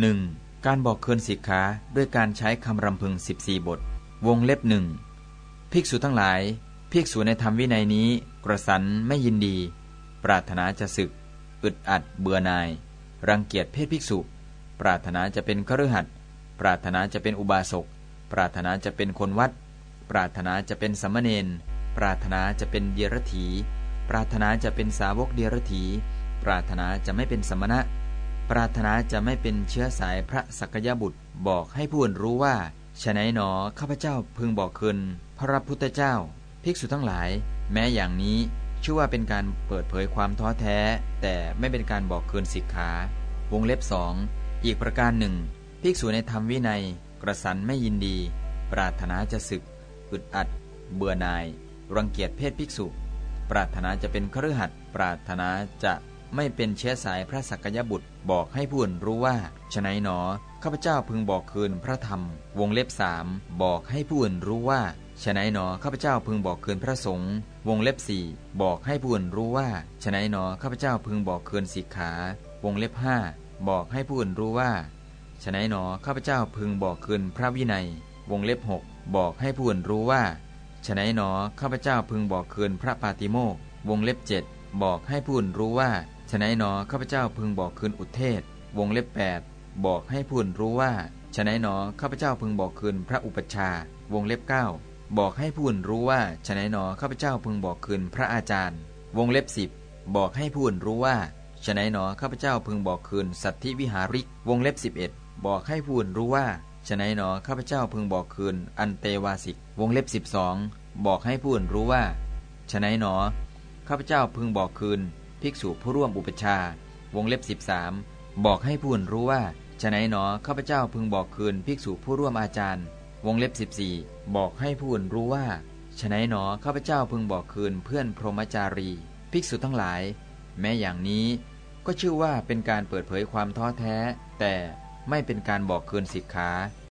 1. การบอกคืนสิกขาด้วยการใช้คำรำพึง 14 บท วงเล็บหนึ่งภิกษุทั้งหลาย ภิกษุในธรรมวินัยนี้ กระสันไม่ยินดี ปรารถนาจะศึก อึดอัดเบื่อนาย รังเกียจเพศภิกษุ ปรารถนาจะเป็นคฤหัสถ์ปรารถนาจะเป็นอุบาสก ปรารถนาจะเป็นคนวัด ปรารถนาจะเป็นสมณเณรปรารถนาจะเป็นเดียรถี ปรารถนาจะเป็นสาวกเดียรถี ปรารถนาจะไม่เป็นสมณะ ปรารถนาจะไม่เป็นเชื้อสายพระสักยบุตรบอกให้ผู้อื่นรู้ว่าฉะไหนหนอข้าพเจ้าพึงบอกคืนพระพุทธเจ้า ภิกษุทั้งหลาย แม้อย่างนี้ชื่อว่าเป็นการเปิดเผยความท้อแท้ แต่ไม่เป็นการบอกคืนสิกขาวงเล็บสองอีกประการหนึ่ง ภิกษุในธรรมวินัย กระสันไม่ยินดี ปรารถนาจะศึก อึดอัด เบื่อนาย รังเกียจเพศภิกษุ ปรารถนาจะเป็นคฤหัสถ์ปรารถนาจะ ไม่เป็นเชื้อสายพระสักยบุตรบอกให้ผู้อื่นรู้ว่าฉะไหนหนอ ข้าพเจ้าพึงบอกคืนพระธรรม วงเล็บสามบอกให้ผู้อื่นรู้ว่าฉะไหนหนอข้าพเจ้าพึงบอกคืนพระสงฆ์วงเล็บสี่บอกให้ผู้อื่นรู้ว่าฉะไหนหนอข้าพเจ้าพึงบอกคืนสิกขา วงเล็บห้าบอกให้ผู้อื่นรู้ว่าฉะไหนหนอข้าพเจ้าพึงบอกคืนพระวินัย วงเล็บหกบอกให้ผู้อื่นรู้ว่าฉะไหนหนอข้าพเจ้าพึงบอกคืนพระปาติโมกวงเล็บเจ็ดบอกให้ผู้อื่นรู้ว่า ฉะไหนหนอข้าพเจ้าพึงบอกคืนอุเทศ วงเล็บ 8 บอกให้ผู้อื่นรู้ว่าฉะไหนหนอข้าพเจ้าพึงบอกคืนพระอุปชาวงเล็บ 9 บอกให้ผู้อื่นรู้ว่าฉะไหนหนอข้าพเจ้าพึงบอกคืนพระอาจารย์ วงเล็บ 10 บอกให้ผู้อื่นรู้ว่าฉะไหนหนอข้าพเจ้าพึงบอกคืนสัตธิวิหาริก วงเล็บ 11 บอกให้ผู้อื่นรู้ว่าฉะไหนหนอข้าพเจ้าพึงบอกคืน อันเตวาสิก วงเล็บ 12 บอกให้ผู้อื่นรู้ว่าฉะไหนหนอข้าพเจ้าพึงบอกคืน ภิกษุผู้ร่วมอุปชาวงเล็บ 13 บอกให้ผู้อื่นรู้ว่าฉะไหนหนอข้าพเจ้าพึงบอกคืนภิกษุผู้ร่วมอาจารย์ วงเล็บ 14 บอกให้ผู้อื่นรู้ว่าฉะไหนหนอข้าพเจ้าพึงบอกคืนเพื่อนพรหมจารี ภิกษุทั้งหลาย แม้อย่างนี้ ก็ชื่อว่าเป็นการเปิดเผยความท้อแท้ แต่ไม่เป็นการบอกคืนสิกขา